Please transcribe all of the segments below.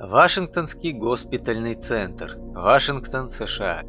Вашингтонский госпитальный центр. Вашингтон, США.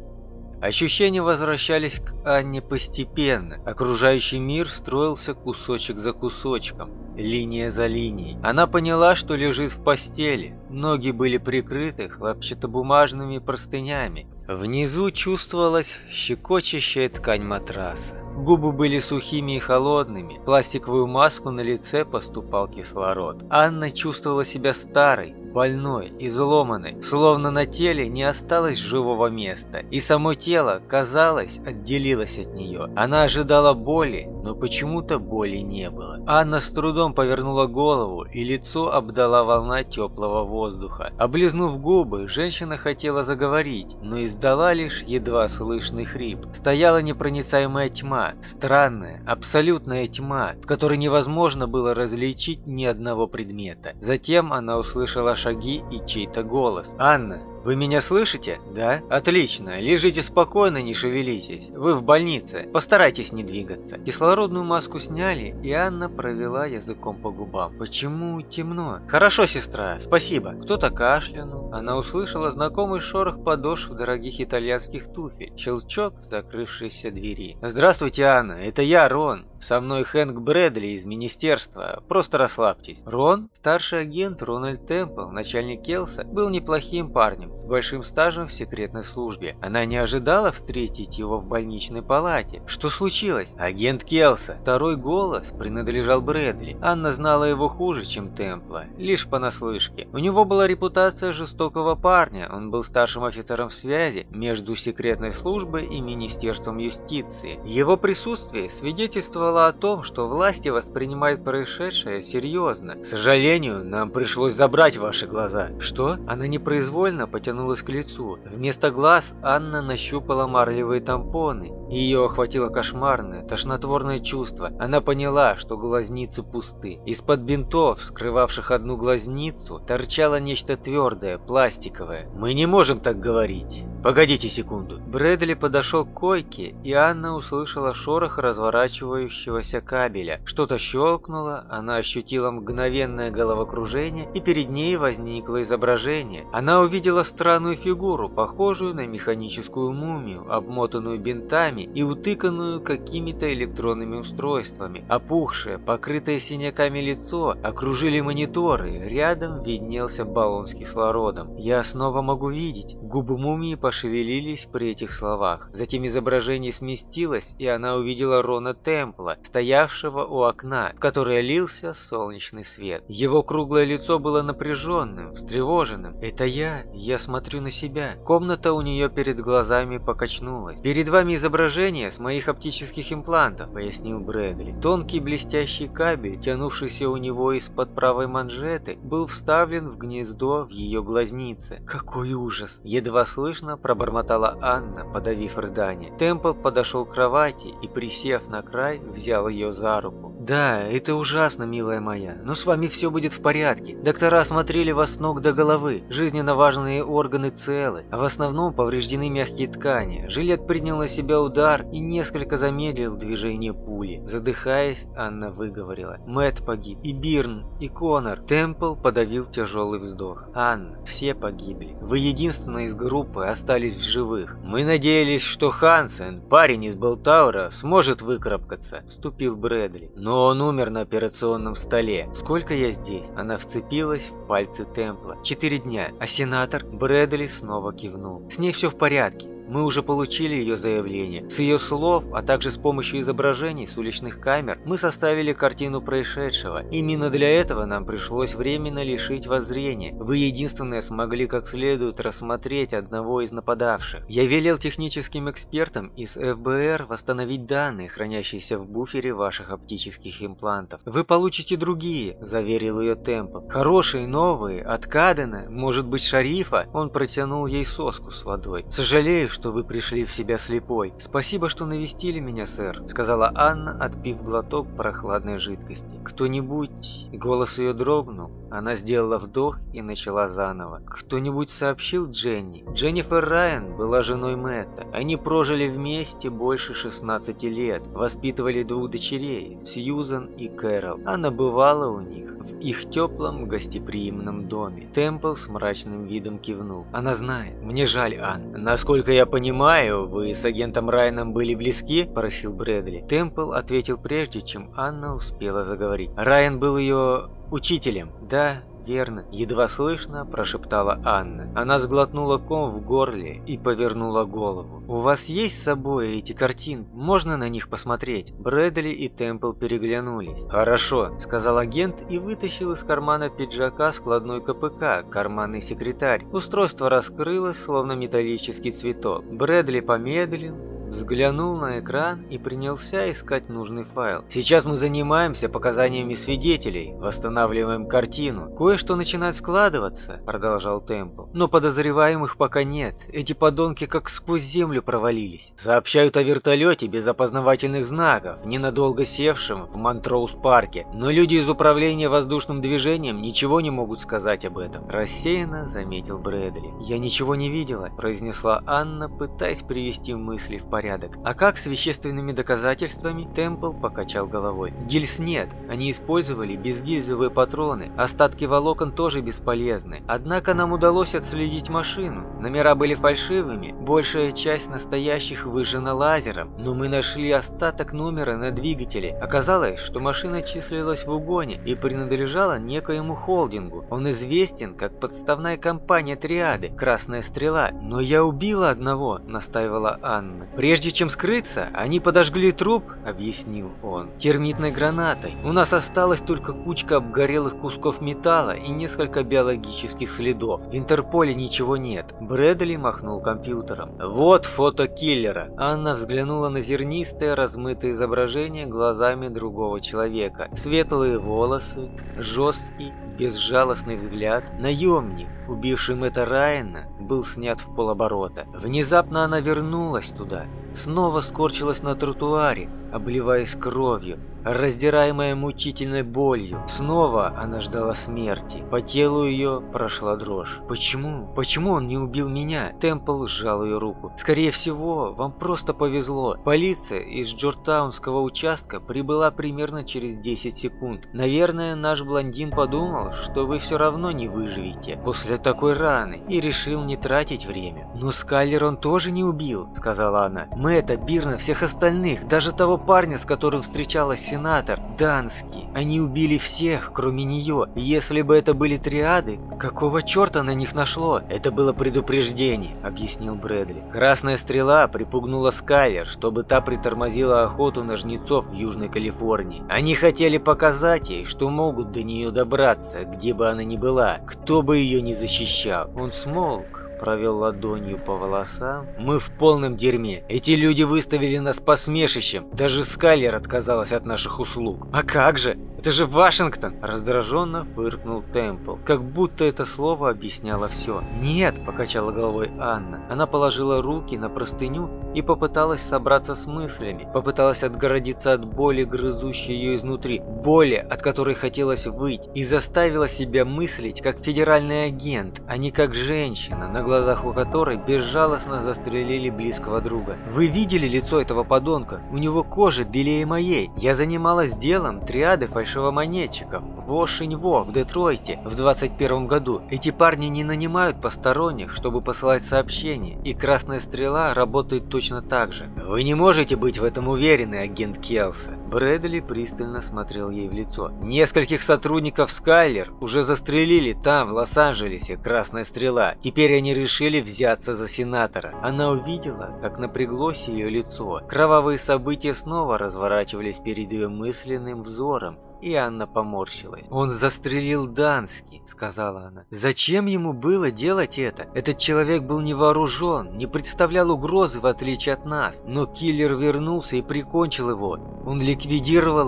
Ощущения возвращались к Анне постепенно. Окружающий мир строился кусочек за кусочком, линия за линией. Она поняла, что лежит в постели. Ноги были прикрыты хлопчатобумажными простынями. Внизу чувствовалась щекочущая ткань матраса. Губы были сухими и холодными, пластиковую маску на лице поступал кислород. Анна чувствовала себя старой, больной, изломанной, словно на теле не осталось живого места, и само тело, казалось, отделилось от нее. Она ожидала боли, но почему-то боли не было. Анна с трудом повернула голову, и лицо обдала волна теплого воздуха. Облизнув губы, женщина хотела заговорить, но издала лишь едва слышный хрип. Стояла непроницаемая тьма, странная, абсолютная тьма, в которой невозможно было различить ни одного предмета. Затем она услышала шаги и чей-то голос. «Анна, вы меня слышите? Да? Отлично. Лежите спокойно, не шевелитесь. Вы в больнице. Постарайтесь не двигаться. Кислородную маску сняли, и Анна провела языком по губам. Почему темно? Хорошо, сестра. Спасибо. Кто-то кашлянул. Она услышала знакомый шорох подошв дорогих итальянских туфель. Щелчок закрывшейся двери. Здравствуйте, Анна. Это я, Рон. Со мной Хэнк Брэдли из министерства. Просто расслабьтесь. Рон, старший агент Рональд Темпл, начальник Келса, был неплохим парнем, с большим стажем в секретной службе. Она не ожидала встретить его в больничной палате. Что случилось? Агент Келса. Второй голос принадлежал Брэдли. Анна знала его хуже, чем Темпла, лишь понаслышке. У него была репутация жестокого парня. Он был старшим офицером связи между секретной службой и Министерством юстиции. Его присутствие свидетельствовало о том, что власти воспринимают происшедшее серьезно. К сожалению, нам пришлось забрать ваши глаза. Что? Она непроизвольно потянулась к лицу. Вместо глаз Анна нащупала марлевые тампоны. Ее охватило кошмарное, тошнотворное чувство. Она поняла, что глазницы пусты. Из-под бинтов, скрывавших одну глазницу, торчало нечто твердое, пластиковое. «Мы не можем так говорить. Погодите секунду». Брэдли подошел к койке, и Анна услышала шорох разворачивающегося кабеля. Что-то щелкнуло, она ощутила мгновенное головокружение, и перед ней возникло изображение. Она увидела странную фигуру, похожую на механическую мумию, обмотанную бинтами и утыканную какими-то электронными устройствами. Опухшее, покрытое синяками лицо окружили мониторы, рядом виднелся баллон с кислородом. «Я снова могу видеть». Губы мумии пошевелились при этих словах. Затем изображение сместилось, и она увидела Рона Темпла, стоявшего у окна, в которое лился солнечный свет. Его круглое лицо было напряженным, встревоженным. «Это я, я смотрю на себя». Комната у нее перед глазами покачнулась. «Перед вами изображение с моих оптических имплантов», — пояснил Брэдли. Тонкий блестящий кабель, тянувшийся у него из-под правой манжеты, был вставлен в гнездо в ее глазнице. «Какой ужас!» — едва слышно пробормотала Анна, подавив рыдание. Темпл подошел к кровати и, присев на край, взял ее за руку. «Да, это ужасно, милая моя, но с вами все будет в порядке. Доктора осмотрели вас с ног до головы, жизненно важные органы целы, а в основном повреждены мягкие ткани. Жилет принял на себя удар и несколько замедлил движение пули. Задыхаясь, Анна выговорила. Мэт погиб, и Бирн, и Конор. Темпл подавил тяжелый вздох. Анна, все погибли. Вы единственная из группы остались в живых. Мы надеялись, что Хансен, парень из Белтаура, сможет выкарабкаться вступил Брэдли. Но он умер на операционном столе. Сколько я здесь? Она вцепилась в пальцы Темпла. Четыре дня. А сенатор? Брэдли снова кивнул. С ней все в порядке. Мы уже получили ее заявление. С ее слов, а также с помощью изображений с уличных камер, мы составили картину происшедшего. Именно для этого нам пришлось временно лишить вас зрения. Вы единственные смогли как следует рассмотреть одного из нападавших. Я велел техническим экспертам из ФБР восстановить данные, хранящиеся в буфере ваших оптических имплантов. Вы получите другие, заверил ее Темпл. Хорошие, новые, от Кадена, может быть шарифа. Он протянул ей соску с водой. Сожалею, что что вы пришли в себя слепой. Спасибо, что навестили меня, сэр», — сказала Анна, отпив глоток прохладной жидкости. «Кто-нибудь...» Голос ее дрогнул. Она сделала вдох и начала заново. «Кто-нибудь сообщил Дженни?» Дженнифер Райан была женой Мэтта. Они прожили вместе больше 16 лет, воспитывали двух дочерей, Сьюзан и Кэрол. Она бывала у них в их теплом гостеприимном доме. Темпл с мрачным видом кивнул. «Она знает. Мне жаль, Ан. Насколько я понимаю, вы с агентом Райаном были близки?» – просил Брэдли. Темпл ответил прежде, чем Анна успела заговорить. Райан был ее учителем. Да, верно», – едва слышно прошептала Анна. Она сглотнула ком в горле и повернула голову. «У вас есть с собой эти картины? Можно на них посмотреть?» Брэдли и Темпл переглянулись. «Хорошо», – сказал агент и вытащил из кармана пиджака складной КПК, карманный секретарь. Устройство раскрылось, словно металлический цветок. Брэдли помедлил, взглянул на экран и принялся искать нужный файл. Сейчас мы занимаемся показаниями свидетелей, восстанавливаем картину. Кое-что начинает складываться, продолжал Темпл. Но подозреваемых пока нет. Эти подонки как сквозь землю провалились. Сообщают о вертолете без опознавательных знаков, ненадолго севшем в Монтроуз-парке. Но люди из управления воздушным движением ничего не могут сказать об этом. Рассеянно заметил Брэдли. Я ничего не видела, произнесла Анна, пытаясь привести мысли в порядок порядок. А как с вещественными доказательствами? Темпл покачал головой. Гильз нет. Они использовали безгильзовые патроны. Остатки волокон тоже бесполезны. Однако нам удалось отследить машину. Номера были фальшивыми. Большая часть настоящих выжжена лазером. Но мы нашли остаток номера на двигателе. Оказалось, что машина числилась в угоне и принадлежала некоему холдингу. Он известен как подставная компания Триады «Красная стрела». Но я убила одного, настаивала Анна. Прежде Прежде чем скрыться, они подожгли труп, объяснил он, термитной гранатой. У нас осталась только кучка обгорелых кусков металла и несколько биологических следов. В Интерполе ничего нет. Брэдли махнул компьютером. Вот фото киллера. Анна взглянула на зернистое, размытое изображение глазами другого человека. Светлые волосы, жесткий, безжалостный взгляд. Наемник, убивший Мэтта Райана, был снят в полоборота. Внезапно она вернулась туда, снова скорчилась на тротуаре, обливаясь кровью, раздираемая мучительной болью. Снова она ждала смерти. По телу ее прошла дрожь. Почему? Почему он не убил меня? Темпл сжал ее руку. Скорее всего, вам просто повезло. Полиция из Джорджтаунского участка прибыла примерно через 10 секунд. Наверное, наш блондин подумал, что вы все равно не выживете после такой раны и решил не тратить время. Но Скайлер он тоже не убил, сказала она. Мэтта, Бирна, всех остальных, даже того парня, с которым встречалась сенатор, Данский. Они убили всех, кроме нее. Если бы это были триады, какого черта на них нашло? Это было предупреждение, объяснил Брэдли. Красная стрела припугнула Скайлер, чтобы та притормозила охоту на жнецов в Южной Калифорнии. Они хотели показать ей, что могут до нее добраться, где бы она ни была, кто бы ее ни защищал. Он смолк провел ладонью по волосам. «Мы в полном дерьме. Эти люди выставили нас посмешищем. Даже Скайлер отказалась от наших услуг. А как же? Это же Вашингтон!» Раздраженно фыркнул Темпл, как будто это слово объясняло все. «Нет!» – покачала головой Анна. Она положила руки на простыню и попыталась собраться с мыслями. Попыталась отгородиться от боли, грызущей ее изнутри. Боли, от которой хотелось выйти. И заставила себя мыслить как федеральный агент, а не как женщина, на глазах у которой безжалостно застрелили близкого друга. Вы видели лицо этого подонка? У него кожа белее моей. Я занималась делом триады фальшивомонетчиков в Ошиньво, в Детройте, в 21 году. Эти парни не нанимают посторонних, чтобы посылать сообщения, и Красная Стрела работает точно так же. Вы не можете быть в этом уверены, агент Келса. Брэдли пристально смотрел ей в лицо. Нескольких сотрудников Скайлер уже застрелили там, в Лос-Анджелесе, Красная Стрела. Теперь они решили взяться за сенатора. Она увидела, как напряглось ее лицо. Кровавые события снова разворачивались перед ее мысленным взором, и Анна поморщилась. «Он застрелил Дански», — сказала она. «Зачем ему было делать это? Этот человек был не вооружен, не представлял угрозы, в отличие от нас. Но киллер вернулся и прикончил его. Он ликвидировал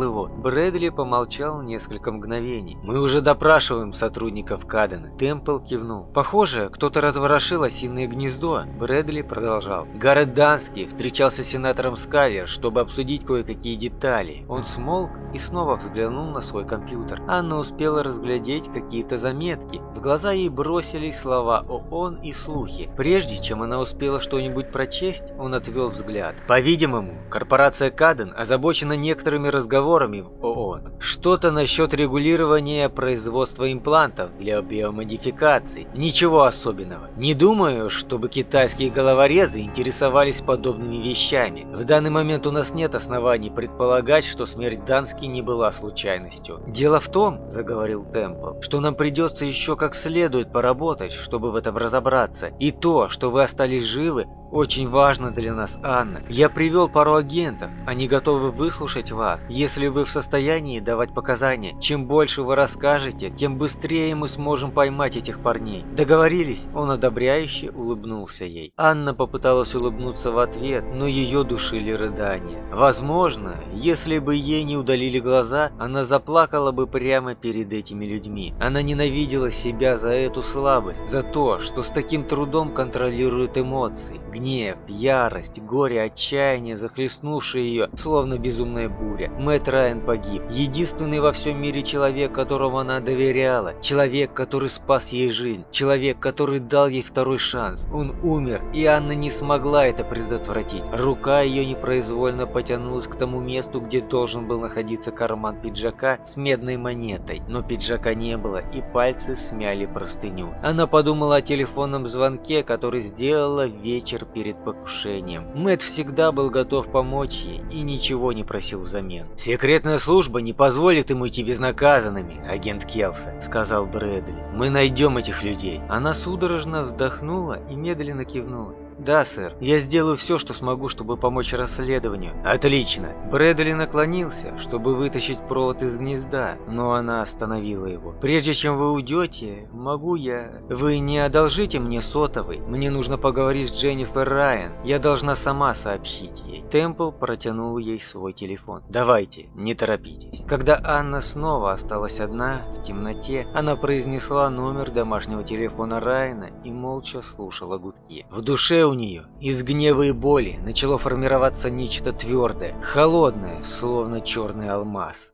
его». Брэдли помолчал несколько мгновений. «Мы уже допрашиваем сотрудников Кадена». Темпл кивнул. «Похоже, кто-то разворошил осиное гнездо». Брэдли продолжал. «Гаррет Дански встречался с сенатором Скайлер, чтобы обсудить кое-какие детали. Он смолк и снова взглянул на свой компьютер. Анна успела разглядеть какие-то заметки. В глаза ей бросились слова ООН и слухи. Прежде чем она успела что-нибудь прочесть, он отвел взгляд. По-видимому, корпорация Каден озабочена некоторыми разговорами в ООН. Что-то насчет регулирования производства имплантов для биомодификации. Ничего особенного. Не думаю, чтобы китайские головорезы интересовались подобными вещами. В данный момент у нас нет оснований предполагать, что смерть Дански не была случайностью. «Дело в том, — заговорил Темпл, — что нам придется еще как следует поработать, чтобы в этом разобраться. И то, что вы остались живы, очень важно для нас, Анна. Я привел пару агентов. Они готовы выслушать вас, если вы в состоянии давать показания. Чем больше вы расскажете, тем быстрее мы сможем поймать этих парней. Договорились?» Он одобряюще улыбнулся ей. Анна попыталась улыбнуться в ответ, но ее душили рыдания. Возможно, если бы ей не удалили глаза, она заплакала бы прямо перед этими людьми. Она ненавидела себя за эту слабость, за то, что с таким трудом контролирует эмоции, Гнев, ярость, горе, отчаяние, захлестнувшие ее, словно безумная буря. Мэтт Райан погиб. Единственный во всем мире человек, которому она доверяла. Человек, который спас ей жизнь. Человек, который дал ей второй шанс. Он умер, и Анна не смогла это предотвратить. Рука ее непроизвольно потянулась к тому месту, где должен был находиться карман пиджака с медной монетой. Но пиджака не было, и пальцы смяли простыню. Она подумала о телефонном звонке, который сделала вечер перед покушением. Мэт всегда был готов помочь ей и ничего не просил взамен. «Секретная служба не позволит ему идти безнаказанными, агент Келса», — сказал Брэдли. «Мы найдем этих людей». Она судорожно вздохнула и медленно кивнула. «Да, сэр. Я сделаю все, что смогу, чтобы помочь расследованию». «Отлично!» Брэдли наклонился, чтобы вытащить провод из гнезда, но она остановила его. «Прежде чем вы уйдете, могу я...» «Вы не одолжите мне сотовый. Мне нужно поговорить с Дженнифер Райан. Я должна сама сообщить ей». Темпл протянул ей свой телефон. «Давайте, не торопитесь». Когда Анна снова осталась одна, в темноте, она произнесла номер домашнего телефона Райана и молча слушала гудки. В у нее из гнева и боли начало формироваться нечто твердое, холодное, словно черный алмаз.